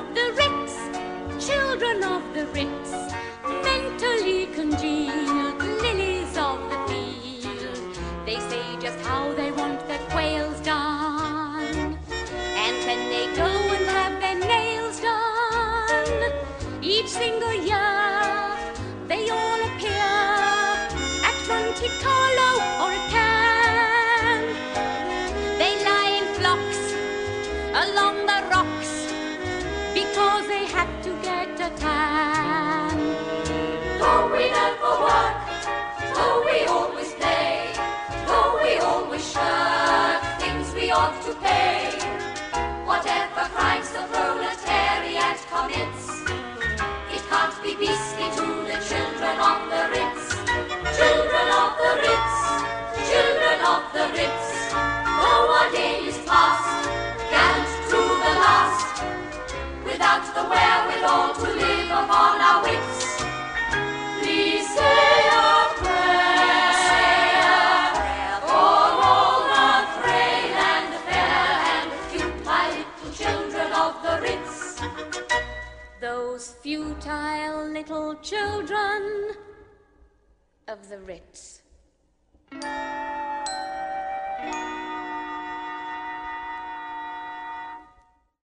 Of the Ritz, children of the Ritz, mentally congealed lilies of the field. They say just how they want their quails done. And when they go and have their nails done, each single year they all appear at Monte Carlo or at Cannes. They lie in flocks along the rocks because they had to get a tan. Though we never work, though we always play, though we always shirk things we ought to pay, to live upon our wits. Please say a prayer for all the frail and fair and little children of the Ritz. Those futile little children of the Ritz.